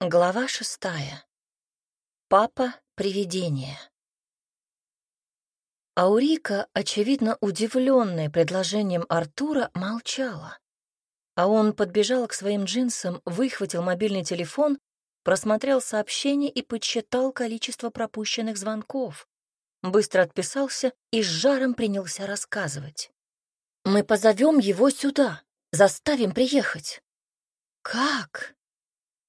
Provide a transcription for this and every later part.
Глава шестая. Папа-привидение. Аурика, очевидно удивленная предложением Артура, молчала. А он подбежал к своим джинсам, выхватил мобильный телефон, просмотрел сообщение и подсчитал количество пропущенных звонков. Быстро отписался и с жаром принялся рассказывать. «Мы позовем его сюда, заставим приехать». «Как?»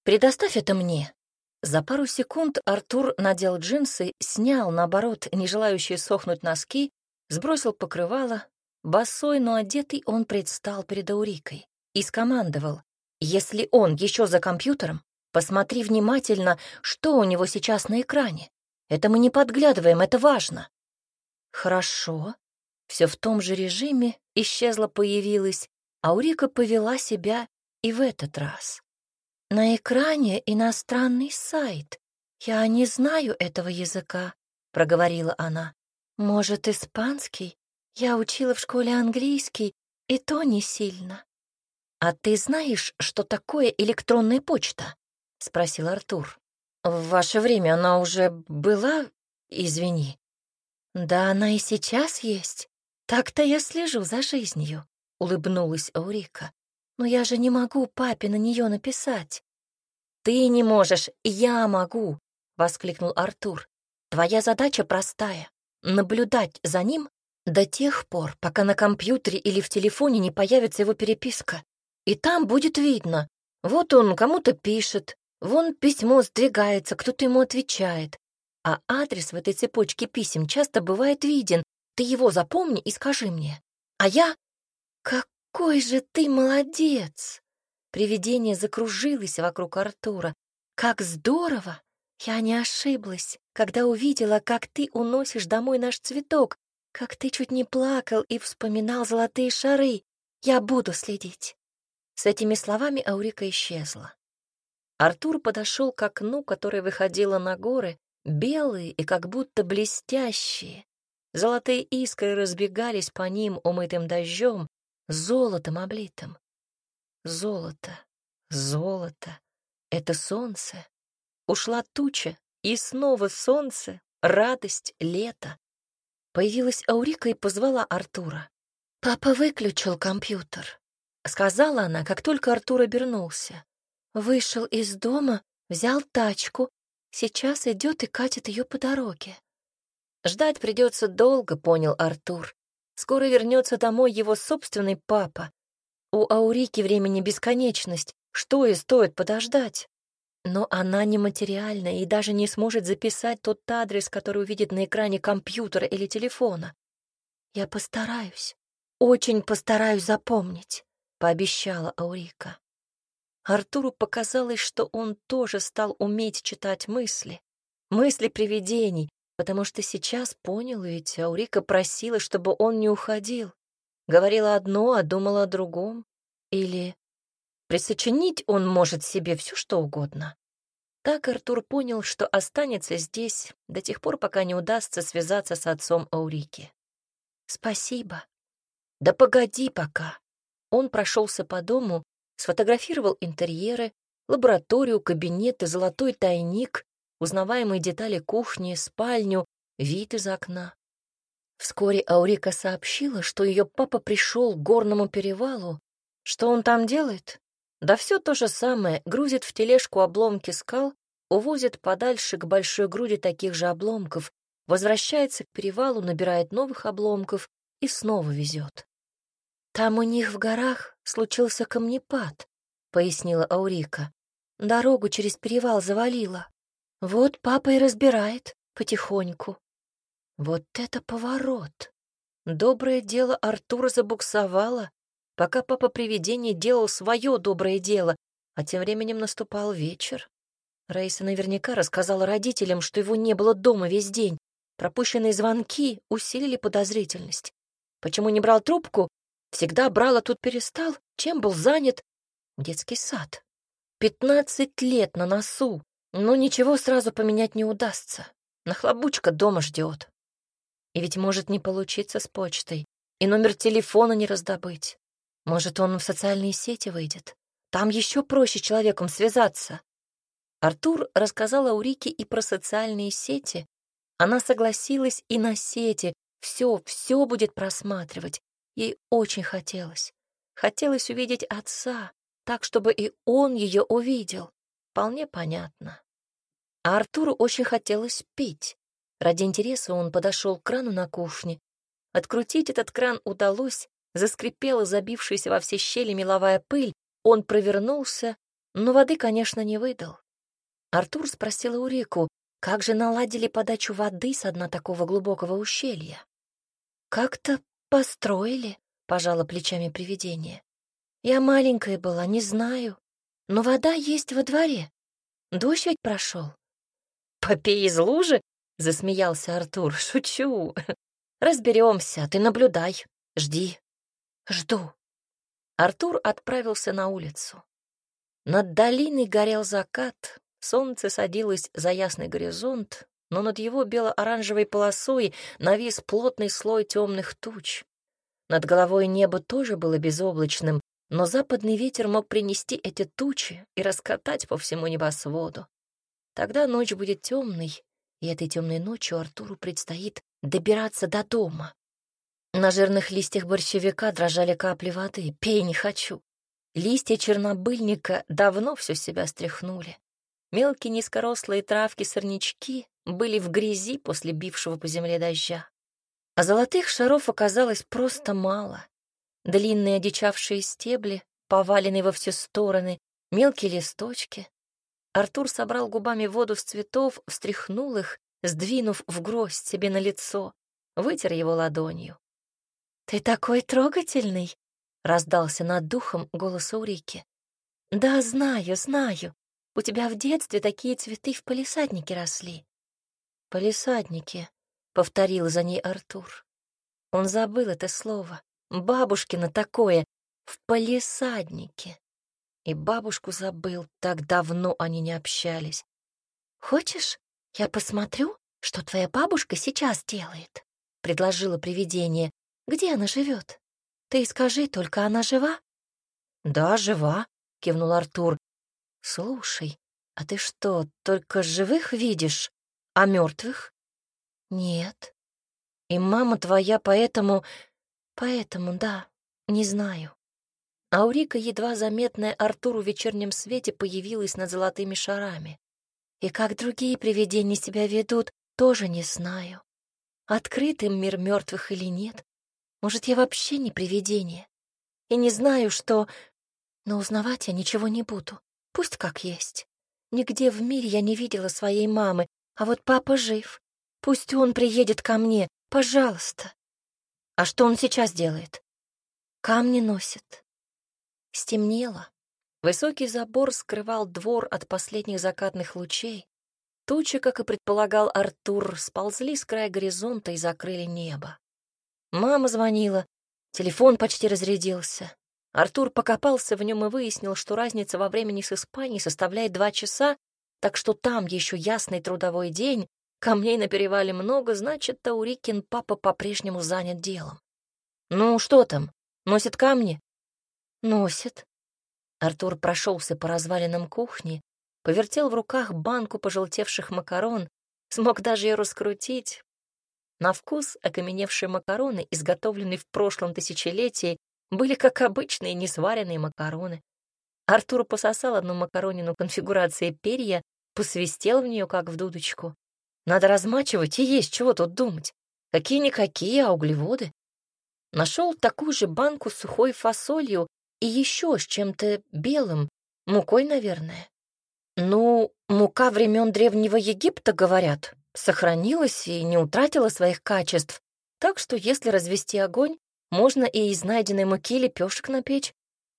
«Предоставь это мне». За пару секунд Артур надел джинсы, снял, наоборот, не желающие сохнуть носки, сбросил покрывало. Босой, но одетый он предстал перед Аурикой и скомандовал. «Если он еще за компьютером, посмотри внимательно, что у него сейчас на экране. Это мы не подглядываем, это важно». «Хорошо». Все в том же режиме исчезла, появилась, Аурика повела себя и в этот раз. На экране иностранный сайт. Я не знаю этого языка, проговорила она. Может, испанский? Я учила в школе английский, и то не сильно. А ты знаешь, что такое электронная почта? спросил Артур. В ваше время она уже была, извини. Да она и сейчас есть. Так-то я слежу за жизнью, улыбнулась Аурика. Но я же не могу папе на нее написать. Ты не можешь, я могу, воскликнул Артур. Твоя задача простая — наблюдать за ним до тех пор, пока на компьютере или в телефоне не появится его переписка. И там будет видно. Вот он кому-то пишет, вон письмо сдвигается, кто-то ему отвечает. А адрес в этой цепочке писем часто бывает виден. Ты его запомни и скажи мне. А я... «Какой же ты молодец!» Привидение закружилось вокруг Артура. «Как здорово! Я не ошиблась, когда увидела, как ты уносишь домой наш цветок, как ты чуть не плакал и вспоминал золотые шары. Я буду следить». С этими словами Аурика исчезла. Артур подошел к окну, которое выходило на горы, белые и как будто блестящие. Золотые искры разбегались по ним, умытым дождем, золотом облитым. Золото, золото — это солнце. Ушла туча, и снова солнце, радость, лето. Появилась Аурика и позвала Артура. «Папа выключил компьютер», — сказала она, как только Артур обернулся. Вышел из дома, взял тачку, сейчас идет и катит ее по дороге. Ждать придется долго, понял Артур. Скоро вернется домой его собственный папа. У Аурики времени бесконечность, что и стоит подождать. Но она нематериальна и даже не сможет записать тот адрес, который увидит на экране компьютера или телефона. «Я постараюсь, очень постараюсь запомнить», — пообещала Аурика. Артуру показалось, что он тоже стал уметь читать мысли, мысли привидений, потому что сейчас понял, ведь Аурика просила, чтобы он не уходил. Говорила одно, а думала о другом. Или присочинить он может себе все что угодно. Так Артур понял, что останется здесь до тех пор, пока не удастся связаться с отцом Аурики. «Спасибо». «Да погоди пока». Он прошелся по дому, сфотографировал интерьеры, лабораторию, кабинет и золотой тайник, узнаваемые детали кухни, спальню, вид из окна. Вскоре Аурика сообщила, что ее папа пришел к горному перевалу. Что он там делает? Да все то же самое, грузит в тележку обломки скал, увозит подальше к большой груди таких же обломков, возвращается к перевалу, набирает новых обломков и снова везет. «Там у них в горах случился камнепад», — пояснила Аурика. «Дорогу через перевал завалило. Вот папа и разбирает потихоньку. Вот это поворот! Доброе дело Артура забуксовало, пока папа-привидение делал свое доброе дело, а тем временем наступал вечер. Раиса наверняка рассказала родителям, что его не было дома весь день. Пропущенные звонки усилили подозрительность. Почему не брал трубку? Всегда брал, а тут перестал. Чем был занят? Детский сад. Пятнадцать лет на носу. Ну, ничего сразу поменять не удастся. Нахлобучка дома ждет. И ведь может не получиться с почтой, и номер телефона не раздобыть. Может, он в социальные сети выйдет. Там еще проще человеком связаться. Артур рассказал Аурике и про социальные сети. Она согласилась и на сети. Все, все будет просматривать. Ей очень хотелось. Хотелось увидеть отца, так, чтобы и он ее увидел. Вполне понятно. А Артуру очень хотелось пить. Ради интереса он подошел к крану на кухне. Открутить этот кран удалось, заскрипела забившаяся во все щели меловая пыль, он провернулся, но воды, конечно, не выдал. Артур спросил у Рику, как же наладили подачу воды с дна такого глубокого ущелья. «Как-то построили», — пожала плечами привидение. «Я маленькая была, не знаю, но вода есть во дворе. Дождь ведь прошел». «Попей из лужи?» — засмеялся Артур. «Шучу. Разберемся, ты наблюдай, жди». «Жду». Артур отправился на улицу. Над долиной горел закат, солнце садилось за ясный горизонт, но над его бело-оранжевой полосой навис плотный слой темных туч. Над головой небо тоже было безоблачным, но западный ветер мог принести эти тучи и раскатать по всему небосводу. Тогда ночь будет темной, и этой темной ночью Артуру предстоит добираться до дома. На жирных листьях борщевика дрожали капли воды. Пей не хочу. Листья чернобыльника давно все себя стряхнули. Мелкие низкорослые травки-сорнячки были в грязи после бившего по земле дождя. А золотых шаров оказалось просто мало. Длинные одичавшие стебли, поваленные во все стороны, мелкие листочки. Артур собрал губами воду с цветов, встряхнул их, сдвинув в гроздь себе на лицо, вытер его ладонью. «Ты такой трогательный!» — раздался над духом голос Урики. «Да, знаю, знаю. У тебя в детстве такие цветы в палисаднике росли». «Палисадники», — повторил за ней Артур. Он забыл это слово. Бабушкина такое в палисаднике. И бабушку забыл, так давно они не общались. «Хочешь, я посмотрю, что твоя бабушка сейчас делает?» — предложило привидение. Где она живет? Ты скажи, только она жива?» «Да, жива», — кивнул Артур. «Слушай, а ты что, только живых видишь, а мертвых?» «Нет». «И мама твоя поэтому...» «Поэтому, да, не знаю». Аурика, едва заметная Артуру в вечернем свете, появилась над золотыми шарами. «И как другие привидения себя ведут, тоже не знаю. Открыт им мир мертвых или нет, может, я вообще не привидение? И не знаю, что... Но узнавать я ничего не буду. Пусть как есть. Нигде в мире я не видела своей мамы, а вот папа жив. Пусть он приедет ко мне, пожалуйста. А что он сейчас делает? Камни носит. Стемнело. Высокий забор скрывал двор от последних закатных лучей. Тучи, как и предполагал Артур, сползли с края горизонта и закрыли небо. Мама звонила, телефон почти разрядился. Артур покопался в нем и выяснил, что разница во времени с Испанией составляет два часа, так что там еще ясный трудовой день, камней на перевале много, значит, Таурикин папа по-прежнему занят делом. «Ну, что там? Носит камни?» «Носит». Артур прошелся по развалинам кухни, повертел в руках банку пожелтевших макарон, смог даже ее раскрутить, на вкус окаменевшие макароны, изготовленные в прошлом тысячелетии, были как обычные несваренные макароны. Артур пососал одну макаронину конфигурации перья, посвистел в нее, как в дудочку. Надо размачивать и есть, чего тут думать. Какие-никакие, а углеводы. Нашел такую же банку с сухой фасолью и еще с чем-то белым, мукой, наверное. Ну, мука времен Древнего Египта, говорят, сохранилась и не утратила своих качеств, так что если развести огонь, можно и из найденной муки лепешек напечь.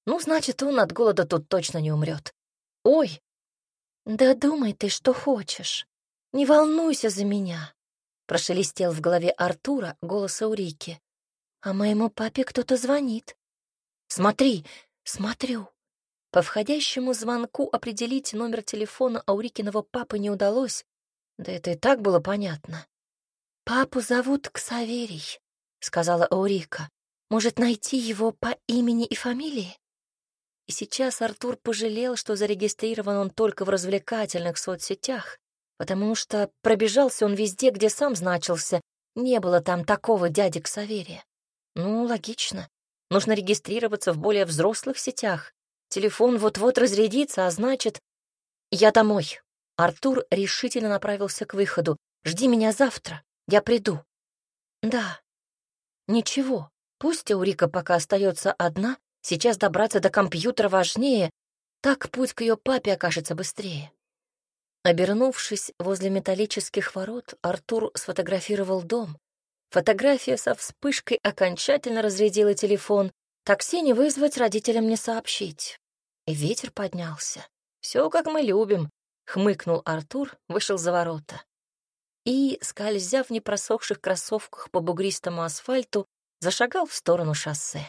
Ну, значит, он от голода тут точно не умрет. Ой! Да думай ты, что хочешь. Не волнуйся за меня, прошелестел в голове Артура голос Аурики. А моему папе кто-то звонит. Смотри, смотрю. По входящему звонку определить номер телефона Аурикиного папы не удалось, да это и так было понятно. «Папу зовут Ксаверий», — сказала Аурика. «Может, найти его по имени и фамилии?» И сейчас Артур пожалел, что зарегистрирован он только в развлекательных соцсетях, потому что пробежался он везде, где сам значился, не было там такого дяди Ксаверия. Ну, логично. Нужно регистрироваться в более взрослых сетях. Телефон вот-вот разрядится, а значит... Я домой. Артур решительно направился к выходу. Жди меня завтра. Я приду. Да. Ничего. Пусть Аурика пока остается одна, сейчас добраться до компьютера важнее, так путь к ее папе окажется быстрее. Обернувшись возле металлических ворот, Артур сфотографировал дом. Фотография со вспышкой окончательно разрядила телефон. Такси не вызвать, родителям не сообщить. И ветер поднялся. Все как мы любим, хмыкнул Артур, вышел за ворота. И, скользя в непросохших кроссовках по бугристому асфальту, зашагал в сторону шоссе.